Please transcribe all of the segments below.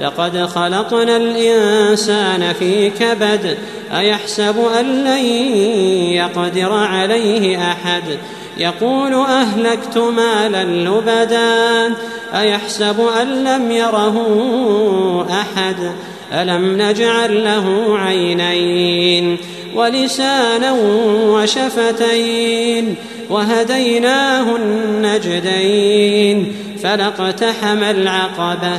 لقد خلقنا الإنسان في كبد أيحسب أن لن يقدر عليه أحد؟ يقول أهلكت مالا لبدا أيحسب أن لم يره أحد؟ ألم نجعل له عينين ولسانا وشفتين وهديناه النجدين فلاقتحم العقبة.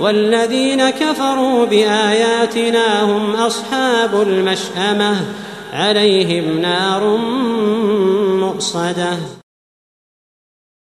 والذين كفروا بآياتنا هم أصحاب المشأمة عليهم نار مؤصدة.